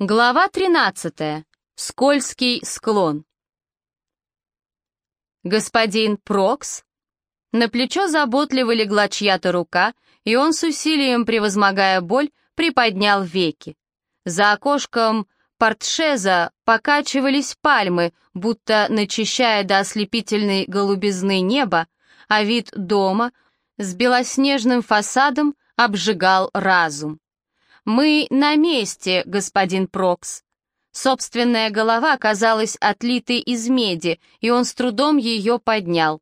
Глава 13. Скользкий склон. Господин Прокс. На плечо заботливо легла чья-то рука, и он с усилием, превозмогая боль, приподнял веки. За окошком портшеза покачивались пальмы, будто начищая до ослепительной голубизны неба, а вид дома с белоснежным фасадом обжигал разум. «Мы на месте, господин Прокс». Собственная голова казалась отлитой из меди, и он с трудом ее поднял.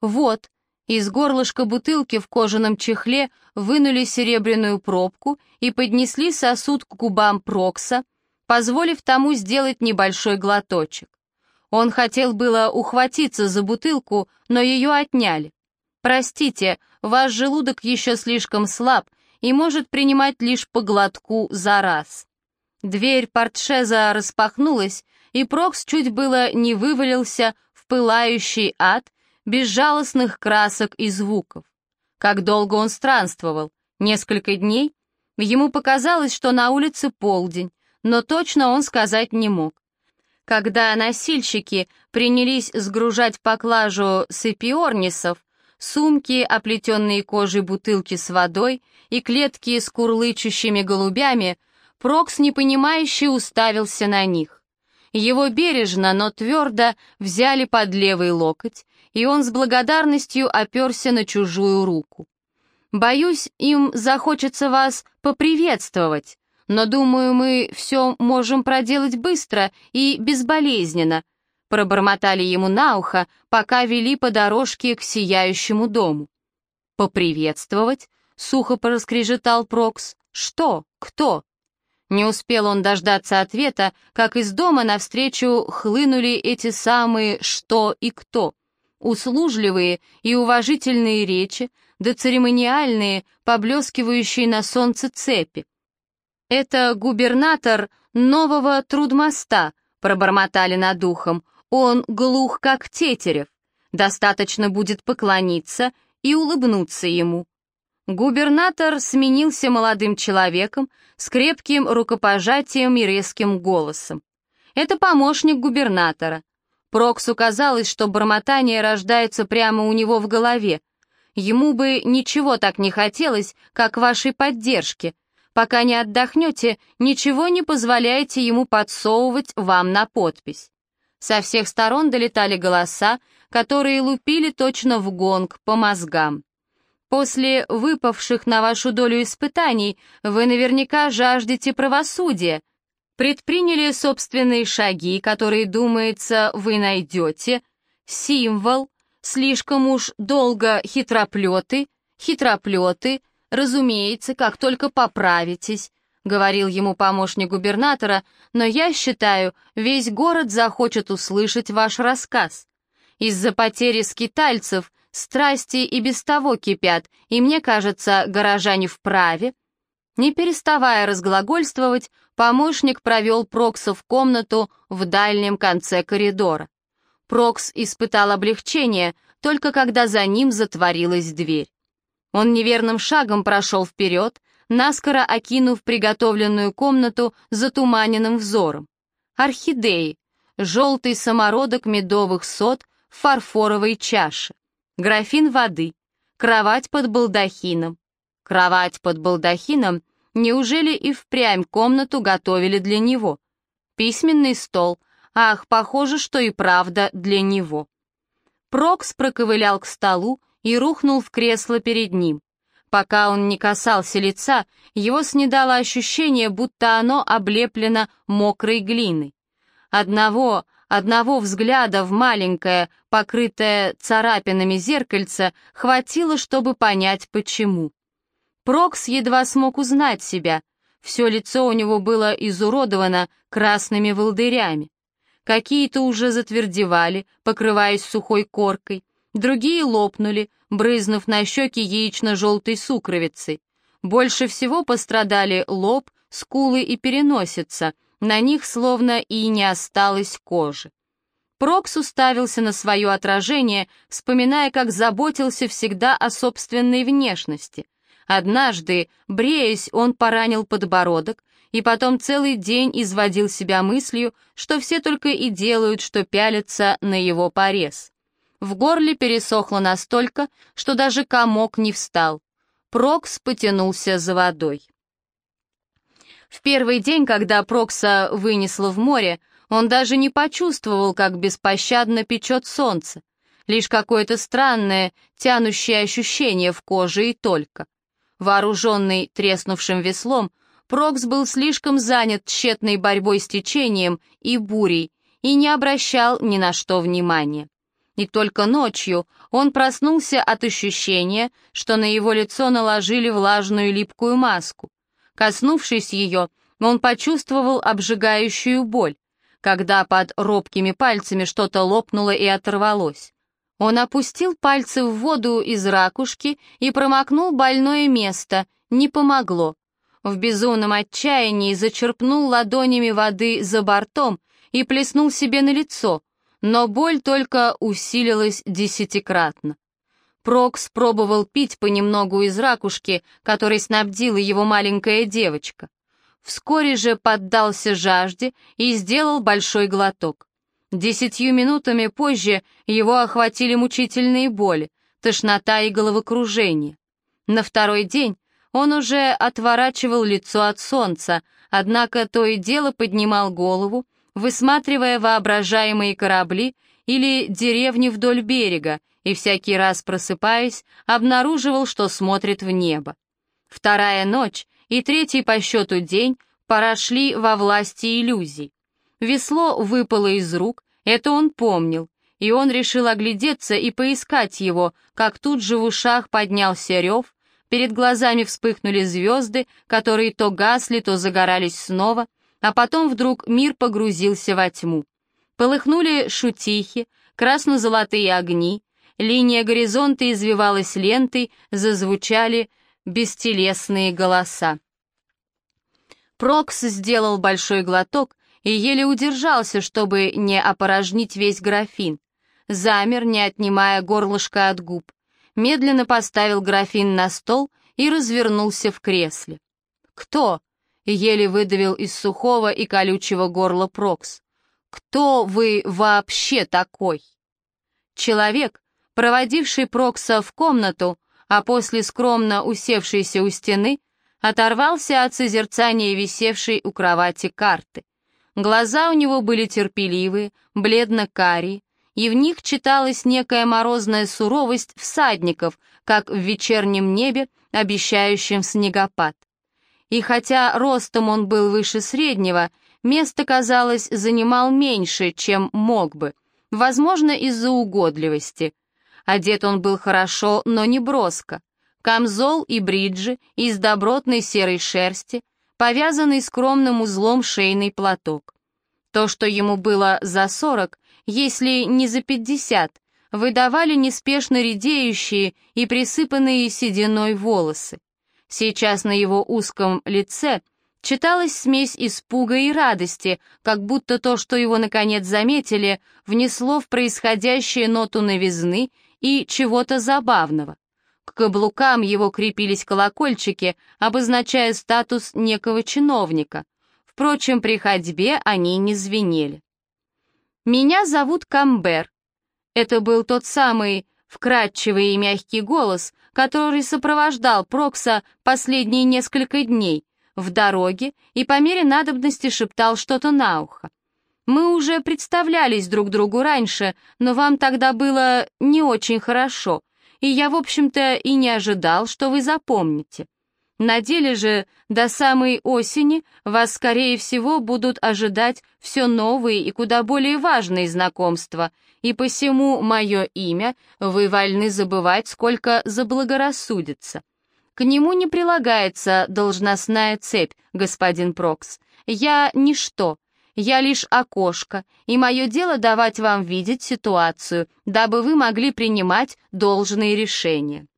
«Вот», из горлышка бутылки в кожаном чехле вынули серебряную пробку и поднесли сосуд к губам Прокса, позволив тому сделать небольшой глоточек. Он хотел было ухватиться за бутылку, но ее отняли. «Простите, ваш желудок еще слишком слаб, и может принимать лишь по глотку за раз. Дверь портшеза распахнулась, и Прокс чуть было не вывалился в пылающий ад безжалостных красок и звуков. Как долго он странствовал? Несколько дней? Ему показалось, что на улице полдень, но точно он сказать не мог. Когда носильщики принялись сгружать поклажу с эпиорнисов, сумки, оплетенные кожей бутылки с водой и клетки с курлычущими голубями, Прокс непонимающе уставился на них. Его бережно, но твердо взяли под левый локоть, и он с благодарностью оперся на чужую руку. «Боюсь, им захочется вас поприветствовать, но, думаю, мы все можем проделать быстро и безболезненно», пробормотали ему на ухо, пока вели по дорожке к сияющему дому. «Поприветствовать?» — сухо пораскрежетал Прокс. «Что? Кто?» Не успел он дождаться ответа, как из дома навстречу хлынули эти самые «что» и «кто». Услужливые и уважительные речи, да церемониальные, поблескивающие на солнце цепи. «Это губернатор нового трудмоста», — пробормотали над ухом. Он глух, как тетерев. Достаточно будет поклониться и улыбнуться ему. Губернатор сменился молодым человеком с крепким рукопожатием и резким голосом. Это помощник губернатора. Проксу казалось, что бормотание рождается прямо у него в голове. Ему бы ничего так не хотелось, как вашей поддержки. Пока не отдохнете, ничего не позволяйте ему подсовывать вам на подпись. Со всех сторон долетали голоса, которые лупили точно в гонг по мозгам. После выпавших на вашу долю испытаний вы наверняка жаждете правосудия. Предприняли собственные шаги, которые, думается, вы найдете. Символ, слишком уж долго хитроплеты, хитроплеты, разумеется, как только поправитесь, говорил ему помощник губернатора, но я считаю, весь город захочет услышать ваш рассказ. Из-за потери скитальцев страсти и без того кипят, и мне кажется, горожане вправе. Не переставая разглагольствовать, помощник провел Прокса в комнату в дальнем конце коридора. Прокс испытал облегчение, только когда за ним затворилась дверь. Он неверным шагом прошел вперед, наскоро окинув приготовленную комнату затуманенным взором. Орхидеи, желтый самородок медовых сот в фарфоровой чаше, графин воды, кровать под балдахином. Кровать под балдахином, неужели и впрямь комнату готовили для него? Письменный стол, ах, похоже, что и правда для него. Прокс проковылял к столу и рухнул в кресло перед ним. Пока он не касался лица, его снедало ощущение, будто оно облеплено мокрой глиной. Одного, одного взгляда в маленькое, покрытое царапинами зеркальце хватило, чтобы понять, почему. Прокс едва смог узнать себя. Все лицо у него было изуродовано красными волдырями. Какие-то уже затвердевали, покрываясь сухой коркой, другие лопнули, брызнув на щеки яично-желтой сукровицей. Больше всего пострадали лоб, скулы и переносица, на них словно и не осталось кожи. Прокс уставился на свое отражение, вспоминая, как заботился всегда о собственной внешности. Однажды, бреясь, он поранил подбородок, и потом целый день изводил себя мыслью, что все только и делают, что пялятся на его порез. В горле пересохло настолько, что даже комок не встал. Прокс потянулся за водой. В первый день, когда Прокса вынесло в море, он даже не почувствовал, как беспощадно печет солнце. Лишь какое-то странное, тянущее ощущение в коже и только. Вооруженный треснувшим веслом, Прокс был слишком занят тщетной борьбой с течением и бурей и не обращал ни на что внимания. И только ночью он проснулся от ощущения, что на его лицо наложили влажную липкую маску. Коснувшись ее, он почувствовал обжигающую боль, когда под робкими пальцами что-то лопнуло и оторвалось. Он опустил пальцы в воду из ракушки и промокнул больное место, не помогло. В безумном отчаянии зачерпнул ладонями воды за бортом и плеснул себе на лицо, но боль только усилилась десятикратно. Прокс пробовал пить понемногу из ракушки, которой снабдила его маленькая девочка. Вскоре же поддался жажде и сделал большой глоток. Десятью минутами позже его охватили мучительные боли, тошнота и головокружение. На второй день он уже отворачивал лицо от солнца, однако то и дело поднимал голову, высматривая воображаемые корабли или деревни вдоль берега, и всякий раз просыпаясь, обнаруживал, что смотрит в небо. Вторая ночь и третий по счету день пора шли во власти иллюзий. Весло выпало из рук, это он помнил, и он решил оглядеться и поискать его, как тут же в ушах поднялся рев, перед глазами вспыхнули звезды, которые то гасли, то загорались снова, а потом вдруг мир погрузился во тьму. Полыхнули шутихи, красно-золотые огни, линия горизонта извивалась лентой, зазвучали бестелесные голоса. Прокс сделал большой глоток и еле удержался, чтобы не опорожнить весь графин. Замер, не отнимая горлышко от губ. Медленно поставил графин на стол и развернулся в кресле. «Кто?» Еле выдавил из сухого и колючего горла Прокс. «Кто вы вообще такой?» Человек, проводивший Прокса в комнату, а после скромно усевшийся у стены, оторвался от созерцания висевшей у кровати карты. Глаза у него были терпеливые, бледно-карие, и в них читалась некая морозная суровость всадников, как в вечернем небе, обещающем снегопад и хотя ростом он был выше среднего, место, казалось, занимал меньше, чем мог бы, возможно, из-за угодливости. Одет он был хорошо, но не броско. Камзол и бриджи из добротной серой шерсти, повязанный скромным узлом шейный платок. То, что ему было за сорок, если не за пятьдесят, выдавали неспешно редеющие и присыпанные сединой волосы. Сейчас на его узком лице читалась смесь испуга и радости, как будто то, что его наконец заметили, внесло в происходящее ноту новизны и чего-то забавного. К каблукам его крепились колокольчики, обозначая статус некого чиновника. Впрочем, при ходьбе они не звенели. «Меня зовут Камбер». Это был тот самый вкрадчивый и мягкий голос, который сопровождал Прокса последние несколько дней в дороге и по мере надобности шептал что-то на ухо. Мы уже представлялись друг другу раньше, но вам тогда было не очень хорошо, и я, в общем-то, и не ожидал, что вы запомните. На деле же до самой осени вас, скорее всего, будут ожидать все новые и куда более важные знакомства, и посему мое имя вы вольны забывать, сколько заблагорассудится. К нему не прилагается должностная цепь, господин Прокс. Я ничто, я лишь окошко, и мое дело давать вам видеть ситуацию, дабы вы могли принимать должные решения.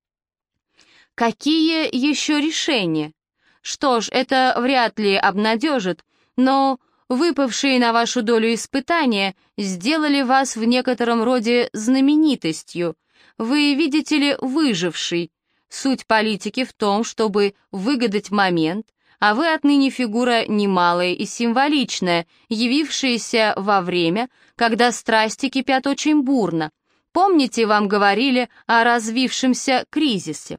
Какие еще решения? Что ж, это вряд ли обнадежит, но выпавшие на вашу долю испытания сделали вас в некотором роде знаменитостью. Вы, видите ли, выживший. Суть политики в том, чтобы выгадать момент, а вы отныне фигура немалая и символичная, явившаяся во время, когда страсти кипят очень бурно. Помните, вам говорили о развившемся кризисе?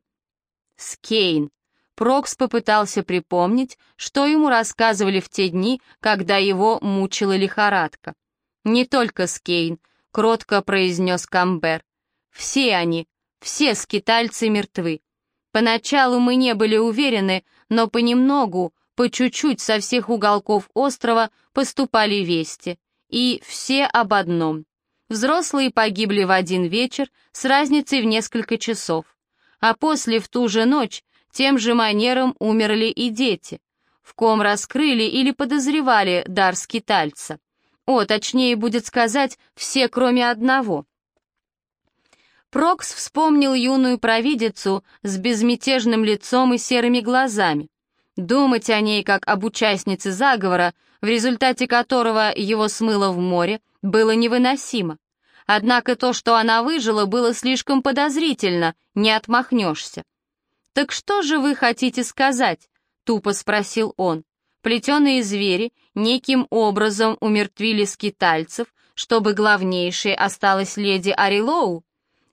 Скейн. Прокс попытался припомнить, что ему рассказывали в те дни, когда его мучила лихорадка. «Не только Скейн», — кротко произнес Камбер. «Все они, все скитальцы мертвы. Поначалу мы не были уверены, но понемногу, по чуть-чуть со всех уголков острова поступали вести. И все об одном. Взрослые погибли в один вечер с разницей в несколько часов. А после, в ту же ночь, тем же манером умерли и дети. В ком раскрыли или подозревали дар скитальца. О, точнее будет сказать, все кроме одного. Прокс вспомнил юную провидицу с безмятежным лицом и серыми глазами. Думать о ней как об участнице заговора, в результате которого его смыло в море, было невыносимо. Однако то, что она выжила, было слишком подозрительно, не отмахнешься. «Так что же вы хотите сказать?» — тупо спросил он. Плетеные звери неким образом умертвили скитальцев, чтобы главнейшей осталась леди Арилоу?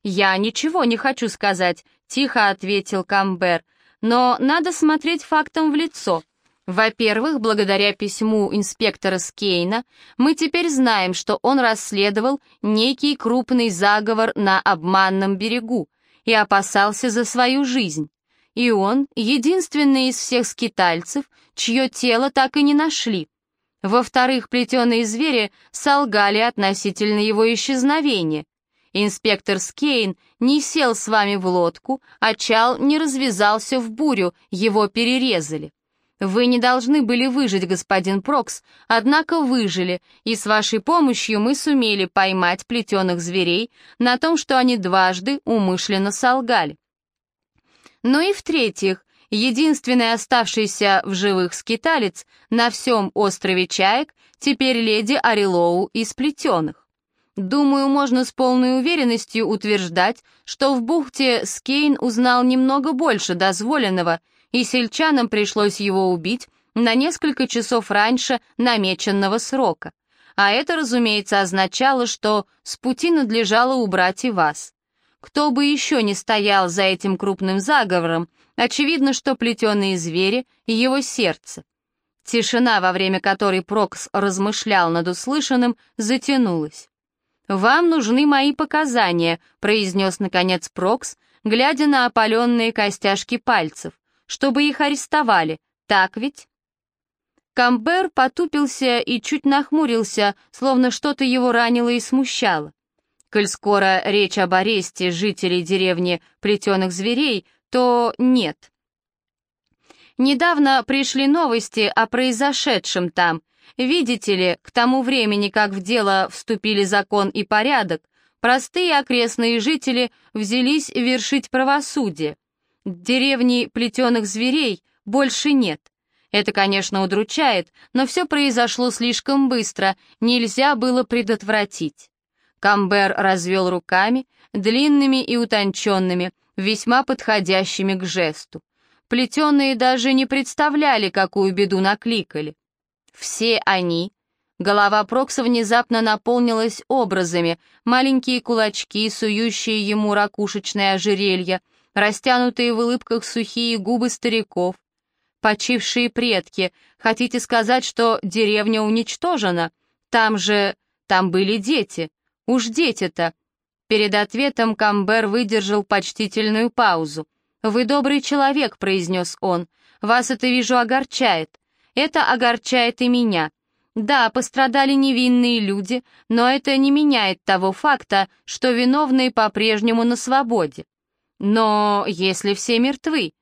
«Я ничего не хочу сказать», — тихо ответил Камбер, «но надо смотреть фактам в лицо. Во-первых, благодаря письму инспектора Скейна, мы теперь знаем, что он расследовал некий крупный заговор на обманном берегу и опасался за свою жизнь. И он — единственный из всех скитальцев, чье тело так и не нашли. Во-вторых, плетеные звери солгали относительно его исчезновения. Инспектор Скейн не сел с вами в лодку, а чал не развязался в бурю, его перерезали. Вы не должны были выжить, господин Прокс, однако выжили, и с вашей помощью мы сумели поймать плетеных зверей на том, что они дважды умышленно солгали. Но и в-третьих, единственный оставшийся в живых скиталец на всем острове Чаек теперь леди Арилоу из плетеных. Думаю, можно с полной уверенностью утверждать, что в бухте Скейн узнал немного больше дозволенного, и сельчанам пришлось его убить на несколько часов раньше намеченного срока. А это, разумеется, означало, что с пути надлежало убрать и вас. Кто бы еще не стоял за этим крупным заговором, очевидно, что плетеные звери — его сердце. Тишина, во время которой Прокс размышлял над услышанным, затянулась. «Вам нужны мои показания», — произнес, наконец, Прокс, глядя на опаленные костяшки пальцев, «чтобы их арестовали, так ведь?» Камбер потупился и чуть нахмурился, словно что-то его ранило и смущало. Коль скоро речь об аресте жителей деревни плетеных зверей, то нет. Недавно пришли новости о произошедшем там, Видите ли, к тому времени, как в дело вступили закон и порядок, простые окрестные жители взялись вершить правосудие. Деревни плетеных зверей больше нет. Это, конечно, удручает, но все произошло слишком быстро, нельзя было предотвратить. Камбер развел руками, длинными и утонченными, весьма подходящими к жесту. Плетеные даже не представляли, какую беду накликали. Все они... Голова Прокса внезапно наполнилась образами, маленькие кулачки, сующие ему ракушечное ожерелье, растянутые в улыбках сухие губы стариков. Почившие предки, хотите сказать, что деревня уничтожена? Там же... там были дети. Уж дети-то. Перед ответом Камбер выдержал почтительную паузу. «Вы добрый человек», — произнес он. «Вас это, вижу, огорчает. Это огорчает и меня. Да, пострадали невинные люди, но это не меняет того факта, что виновные по-прежнему на свободе. Но если все мертвы?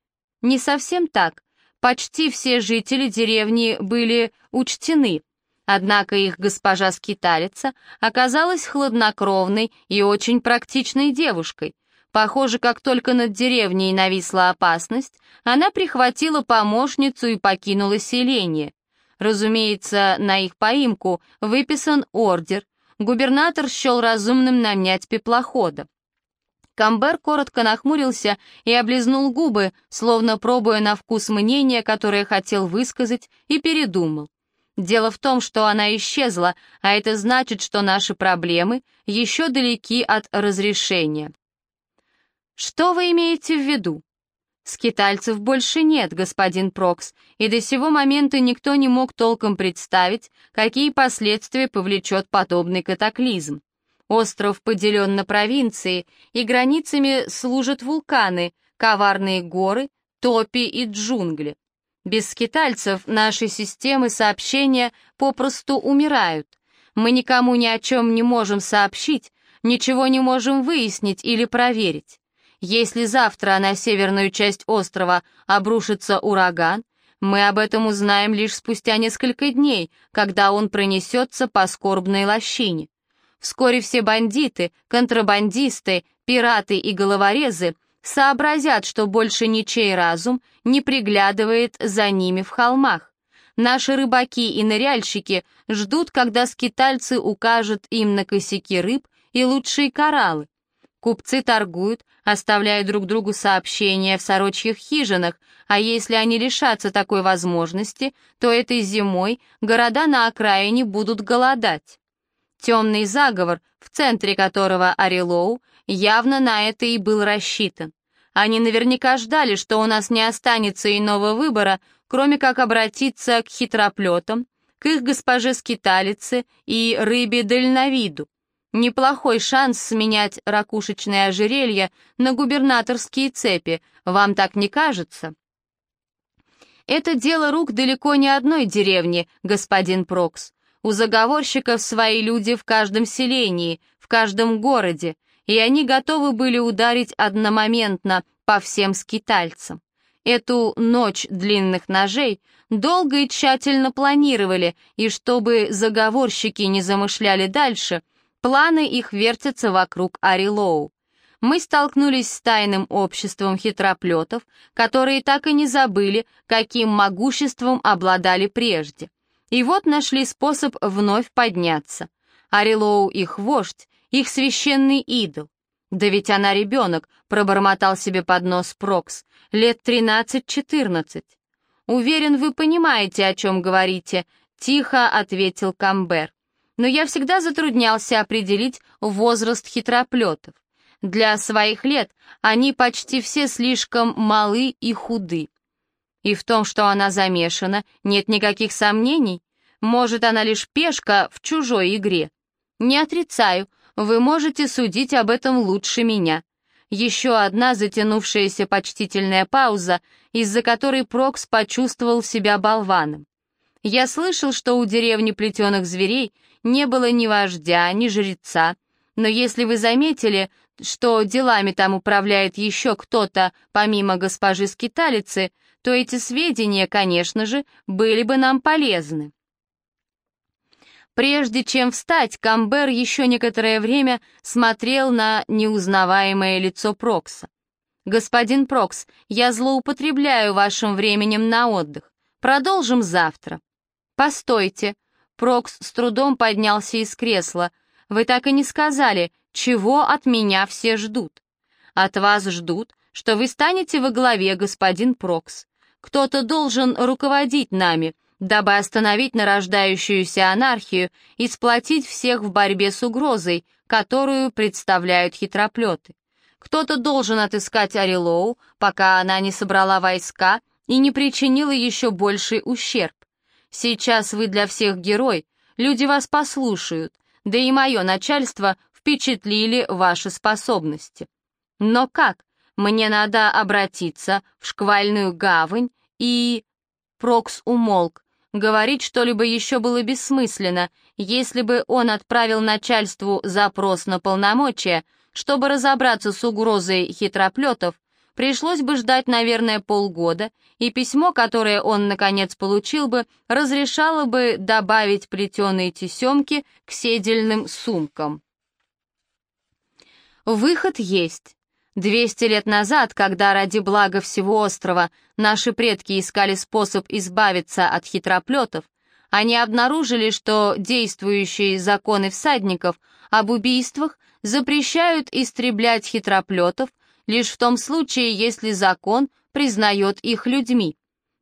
Не совсем так. Почти все жители деревни были учтены. Однако их госпожа-скиталица оказалась хладнокровной и очень практичной девушкой. Похоже, как только над деревней нависла опасность, она прихватила помощницу и покинула селение. Разумеется, на их поимку выписан ордер. Губернатор счел разумным нанять пеплохода. Камбер коротко нахмурился и облизнул губы, словно пробуя на вкус мнение, которое хотел высказать, и передумал. Дело в том, что она исчезла, а это значит, что наши проблемы еще далеки от разрешения. Что вы имеете в виду? Скитальцев больше нет, господин Прокс, и до сего момента никто не мог толком представить, какие последствия повлечет подобный катаклизм. Остров поделен на провинции, и границами служат вулканы, коварные горы, топи и джунгли. Без скитальцев наши системы сообщения попросту умирают. Мы никому ни о чем не можем сообщить, ничего не можем выяснить или проверить. Если завтра на северную часть острова обрушится ураган, мы об этом узнаем лишь спустя несколько дней, когда он пронесется по скорбной лощине. Вскоре все бандиты, контрабандисты, пираты и головорезы сообразят, что больше ничей разум не приглядывает за ними в холмах. Наши рыбаки и ныряльщики ждут, когда скитальцы укажут им на косяки рыб и лучшие кораллы. Купцы торгуют, оставляя друг другу сообщения в сорочьих хижинах, а если они лишатся такой возможности, то этой зимой города на окраине будут голодать. Темный заговор, в центре которого Арилоу, явно на это и был рассчитан. Они наверняка ждали, что у нас не останется иного выбора, кроме как обратиться к хитроплетам, к их госпоже-скиталице и рыбе-дальновиду. Неплохой шанс сменять ракушечное ожерелье на губернаторские цепи, вам так не кажется? Это дело рук далеко не одной деревни, господин Прокс. У заговорщиков свои люди в каждом селении, в каждом городе, и они готовы были ударить одномоментно по всем скитальцам. Эту ночь длинных ножей долго и тщательно планировали, и чтобы заговорщики не замышляли дальше, планы их вертятся вокруг Арилоу. Мы столкнулись с тайным обществом хитроплетов, которые так и не забыли, каким могуществом обладали прежде. И вот нашли способ вновь подняться. Арилоу их вождь, их священный идол. «Да ведь она ребенок», — пробормотал себе под нос Прокс, — «лет тринадцать-четырнадцать». «Уверен, вы понимаете, о чем говорите», — тихо ответил Камбер. «Но я всегда затруднялся определить возраст хитроплетов. Для своих лет они почти все слишком малы и худы. И в том, что она замешана, нет никаких сомнений. Может, она лишь пешка в чужой игре. Не отрицаю, вы можете судить об этом лучше меня. Еще одна затянувшаяся почтительная пауза, из-за которой Прокс почувствовал себя болваном. Я слышал, что у деревни плетеных зверей не было ни вождя, ни жреца, но если вы заметили, что делами там управляет еще кто-то, помимо госпожи Скиталицы, то эти сведения, конечно же, были бы нам полезны. Прежде чем встать, Камбер еще некоторое время смотрел на неузнаваемое лицо Прокса. «Господин Прокс, я злоупотребляю вашим временем на отдых. Продолжим завтра». «Постойте». Прокс с трудом поднялся из кресла. «Вы так и не сказали, чего от меня все ждут». «От вас ждут, что вы станете во главе, господин Прокс. Кто-то должен руководить нами, дабы остановить нарождающуюся анархию и сплотить всех в борьбе с угрозой, которую представляют хитроплеты. Кто-то должен отыскать Арилоу, пока она не собрала войска и не причинила еще больший ущерб. Сейчас вы для всех герой, люди вас послушают, да и мое начальство впечатлили ваши способности. Но как? Мне надо обратиться в шквальную гавань и... Прокс умолк. Говорить что-либо еще было бессмысленно, если бы он отправил начальству запрос на полномочия, чтобы разобраться с угрозой хитроплетов, пришлось бы ждать, наверное, полгода, и письмо, которое он, наконец, получил бы, разрешало бы добавить плетеные тесемки к седельным сумкам. Выход есть. Двести лет назад, когда ради блага всего острова наши предки искали способ избавиться от хитроплетов, они обнаружили, что действующие законы всадников об убийствах запрещают истреблять хитроплетов лишь в том случае, если закон признает их людьми.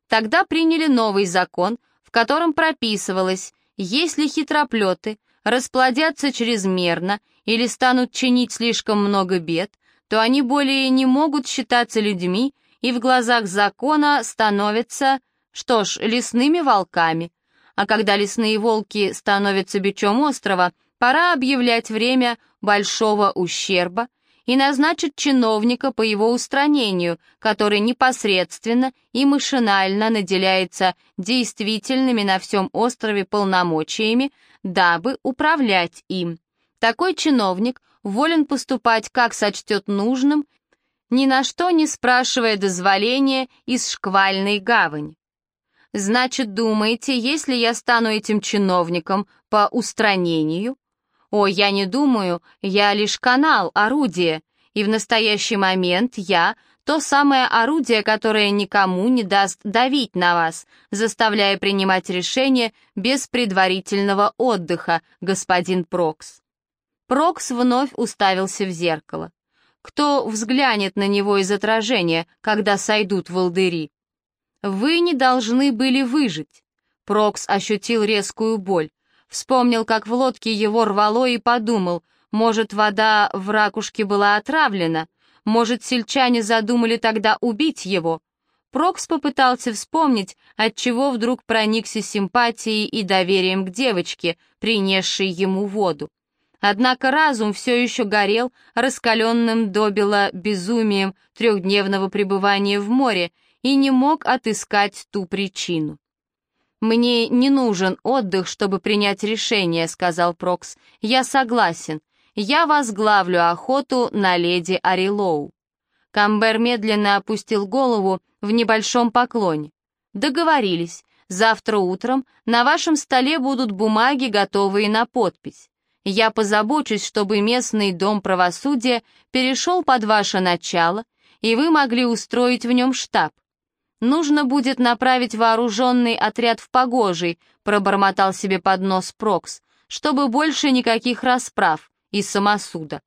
Тогда приняли новый закон, в котором прописывалось, если хитроплеты расплодятся чрезмерно или станут чинить слишком много бед, то они более не могут считаться людьми и в глазах закона становятся, что ж, лесными волками. А когда лесные волки становятся бичом острова, пора объявлять время большого ущерба и назначить чиновника по его устранению, который непосредственно и машинально наделяется действительными на всем острове полномочиями, дабы управлять им. Такой чиновник волен поступать, как сочтет нужным, ни на что не спрашивая дозволения из шквальной гавани. Значит, думаете, если я стану этим чиновником по устранению, о, я не думаю, я лишь канал, орудие, и в настоящий момент я — то самое орудие, которое никому не даст давить на вас, заставляя принимать решения без предварительного отдыха, господин Прокс. Прокс вновь уставился в зеркало. Кто взглянет на него из отражения, когда сойдут волдыри? Вы не должны были выжить. Прокс ощутил резкую боль. Вспомнил, как в лодке его рвало и подумал, может, вода в ракушке была отравлена, может, сельчане задумали тогда убить его. Прокс попытался вспомнить, отчего вдруг проникся симпатией и доверием к девочке, принесшей ему воду. Однако разум все еще горел, раскаленным добило безумием трехдневного пребывания в море, и не мог отыскать ту причину. «Мне не нужен отдых, чтобы принять решение», — сказал Прокс. «Я согласен. Я возглавлю охоту на леди Арилоу». Камбер медленно опустил голову в небольшом поклоне. «Договорились. Завтра утром на вашем столе будут бумаги, готовые на подпись. Я позабочусь, чтобы местный дом правосудия перешел под ваше начало, и вы могли устроить в нем штаб. «Нужно будет направить вооруженный отряд в Погожий», пробормотал себе под нос Прокс, «чтобы больше никаких расправ и самосуда».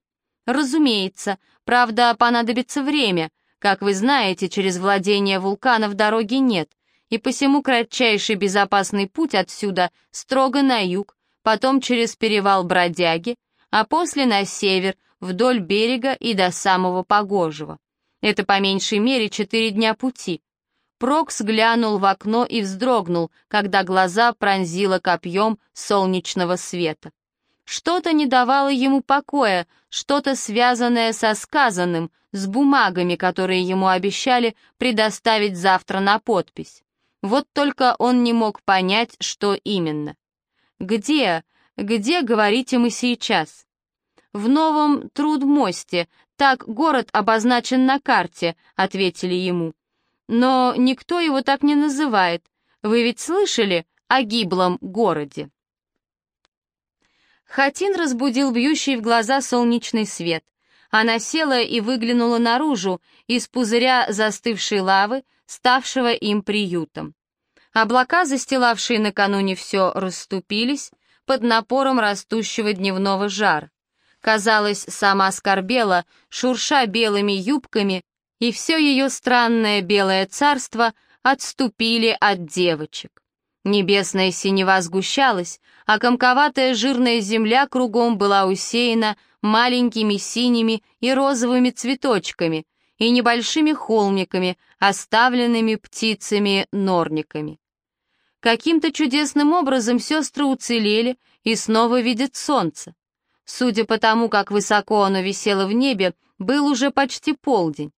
«Разумеется, правда, понадобится время. Как вы знаете, через владение вулканов дороги нет, и посему кратчайший безопасный путь отсюда строго на юг, потом через перевал Бродяги, а после на север, вдоль берега и до самого Погожего. Это по меньшей мере четыре дня пути. Прокс глянул в окно и вздрогнул, когда глаза пронзило копьем солнечного света. Что-то не давало ему покоя, что-то связанное со сказанным, с бумагами, которые ему обещали предоставить завтра на подпись. Вот только он не мог понять, что именно. «Где? Где, говорите мы сейчас?» «В новом Трудмосте, так город обозначен на карте», — ответили ему. Но никто его так не называет. Вы ведь слышали о гиблом городе?» Хатин разбудил бьющий в глаза солнечный свет. Она села и выглянула наружу из пузыря застывшей лавы, ставшего им приютом. Облака, застилавшие накануне все, расступились под напором растущего дневного жара. Казалось, сама скорбела, шурша белыми юбками, и все ее странное белое царство отступили от девочек. Небесная синева сгущалась, а комковатая жирная земля кругом была усеяна маленькими синими и розовыми цветочками и небольшими холмиками, оставленными птицами-норниками. Каким-то чудесным образом сестры уцелели и снова видят солнце. Судя по тому, как высоко оно висело в небе, был уже почти полдень.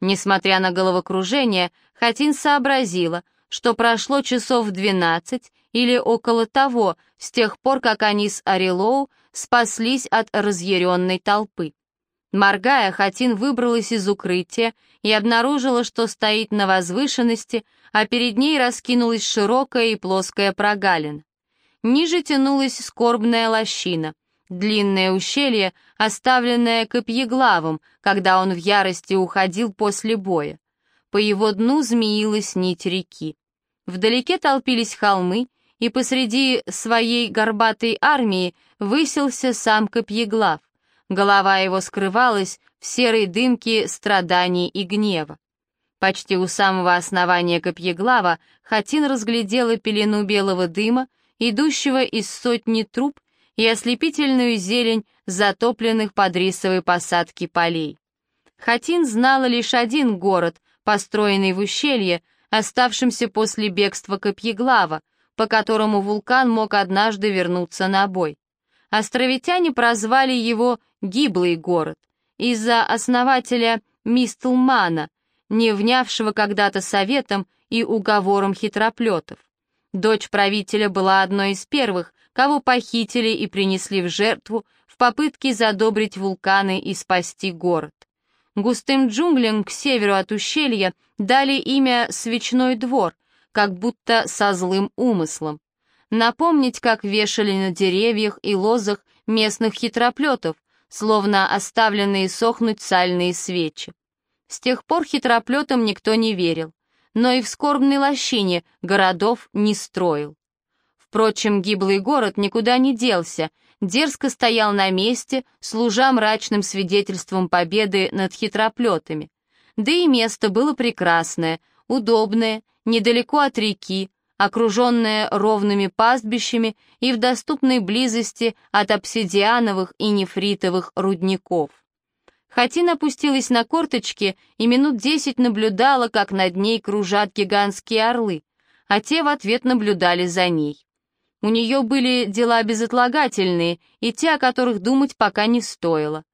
Несмотря на головокружение, Хатин сообразила, что прошло часов двенадцать или около того, с тех пор, как они с Арилоу спаслись от разъяренной толпы. Моргая, Хатин выбралась из укрытия и обнаружила, что стоит на возвышенности, а перед ней раскинулась широкая и плоская прогалина. Ниже тянулась скорбная лощина — длинное ущелье, оставленное копьеглавом, когда он в ярости уходил после боя. По его дну змеилась нить реки. Вдалеке толпились холмы, и посреди своей горбатой армии высился сам копьеглав. Голова его скрывалась в серой дымке страданий и гнева. Почти у самого основания копьеглава Хатин разглядела пелену белого дыма, идущего из сотни труб, и ослепительную зелень затопленных под рисовой посадки полей. Хатин знала лишь один город, построенный в ущелье, оставшемся после бегства Копьеглава, по которому вулкан мог однажды вернуться на бой. Островитяне прозвали его «Гиблый город» из-за основателя Мистлмана, не внявшего когда-то советом и уговором хитроплетов. Дочь правителя была одной из первых, кого похитили и принесли в жертву в попытке задобрить вулканы и спасти город. Густым джунглям к северу от ущелья дали имя «Свечной двор», как будто со злым умыслом. Напомнить, как вешали на деревьях и лозах местных хитроплетов, словно оставленные сохнуть сальные свечи. С тех пор хитроплетам никто не верил, но и в скорбной лощине городов не строил. Впрочем, гиблый город никуда не делся, дерзко стоял на месте, служа мрачным свидетельством победы над хитроплетами. Да и место было прекрасное, удобное, недалеко от реки, окруженное ровными пастбищами и в доступной близости от обсидиановых и нефритовых рудников. Хатин опустилась на корточки и минут десять наблюдала, как над ней кружат гигантские орлы, а те в ответ наблюдали за ней. У нее были дела безотлагательные и те, о которых думать пока не стоило.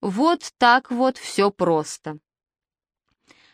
Вот так вот все просто.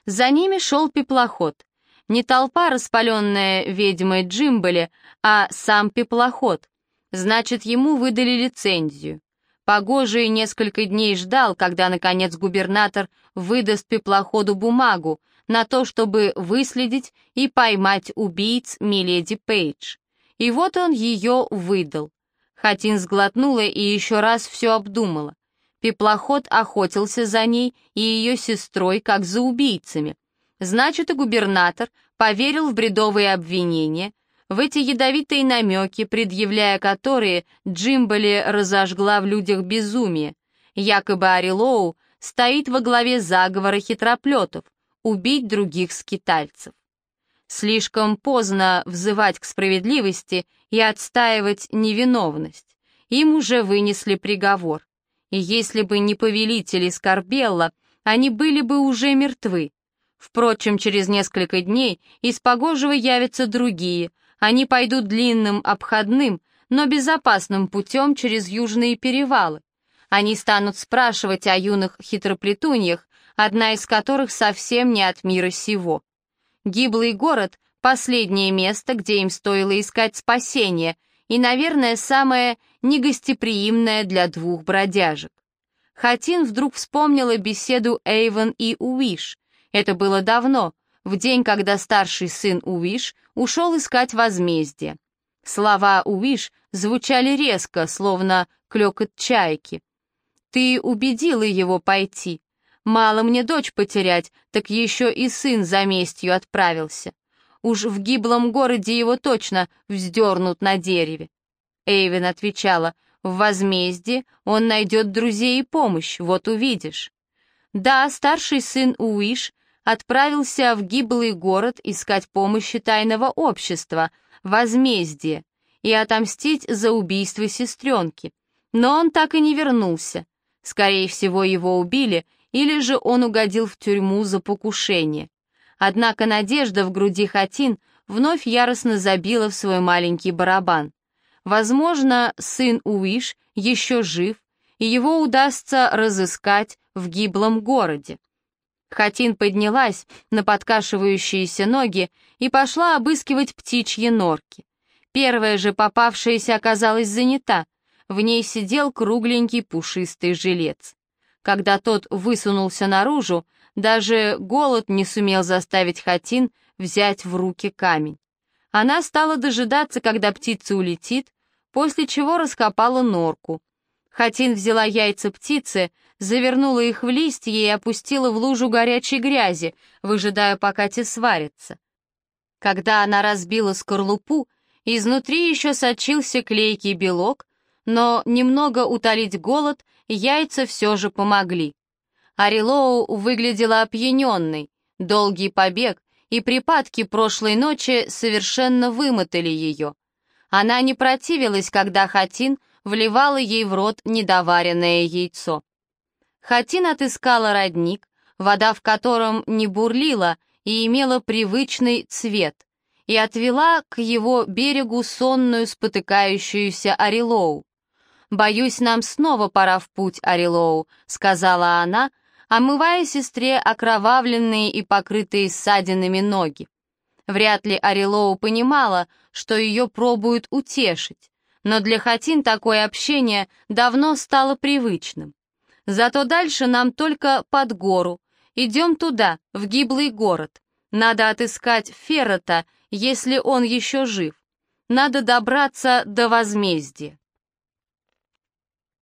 За ними шел пеплоход. Не толпа, распаленная ведьмой Джимболи, а сам пеплоход. Значит, ему выдали лицензию. Погожий несколько дней ждал, когда, наконец, губернатор выдаст пеплоходу бумагу на то, чтобы выследить и поймать убийц Миледи Пейдж. И вот он ее выдал. Хатин сглотнула и еще раз все обдумала. Пеплоход охотился за ней и ее сестрой, как за убийцами. Значит, и губернатор поверил в бредовые обвинения, в эти ядовитые намеки, предъявляя которые Джимбали разожгла в людях безумие. Якобы Арилоу стоит во главе заговора хитроплетов — убить других скитальцев. Слишком поздно взывать к справедливости и отстаивать невиновность. Им уже вынесли приговор. И если бы не повелители Скорбелла, они были бы уже мертвы. Впрочем, через несколько дней из Погожего явятся другие. Они пойдут длинным, обходным, но безопасным путем через южные перевалы. Они станут спрашивать о юных хитроплетуньях, одна из которых совсем не от мира сего. Гиблый город — последнее место, где им стоило искать спасение, и, наверное, самое негостеприимное для двух бродяжек. Хатин вдруг вспомнила беседу Эйвен и Уиш. Это было давно, в день, когда старший сын Уиш ушел искать возмездие. Слова Уиш звучали резко, словно клёкот чайки. «Ты убедила его пойти. Мало мне дочь потерять, так еще и сын за местью отправился. Уж в гиблом городе его точно вздернут на дереве. Эйвен отвечала, в возмездии он найдет друзей и помощь, вот увидишь. Да, старший сын Уиш отправился в гиблый город искать помощи тайного общества, возмездие, и отомстить за убийство сестренки. Но он так и не вернулся. Скорее всего, его убили — или же он угодил в тюрьму за покушение. Однако надежда в груди Хатин вновь яростно забила в свой маленький барабан. Возможно, сын Уиш еще жив, и его удастся разыскать в гиблом городе. Хатин поднялась на подкашивающиеся ноги и пошла обыскивать птичьи норки. Первая же попавшаяся оказалась занята, в ней сидел кругленький пушистый жилец. Когда тот высунулся наружу, даже голод не сумел заставить Хатин взять в руки камень. Она стала дожидаться, когда птица улетит, после чего раскопала норку. Хатин взяла яйца птицы, завернула их в листья и опустила в лужу горячей грязи, выжидая, пока те сварятся. Когда она разбила скорлупу, изнутри еще сочился клейкий белок, но немного утолить голод яйца все же помогли. Арилоу выглядела опьяненной, долгий побег и припадки прошлой ночи совершенно вымотали ее. Она не противилась, когда Хатин вливала ей в рот недоваренное яйцо. Хатин отыскала родник, вода в котором не бурлила и имела привычный цвет, и отвела к его берегу сонную спотыкающуюся Арилоу. «Боюсь, нам снова пора в путь, Арилоу», — сказала она, омывая сестре окровавленные и покрытые ссадинами ноги. Вряд ли Арилоу понимала, что ее пробуют утешить, но для Хатин такое общение давно стало привычным. Зато дальше нам только под гору. Идем туда, в гиблый город. Надо отыскать Феррота, если он еще жив. Надо добраться до возмездия.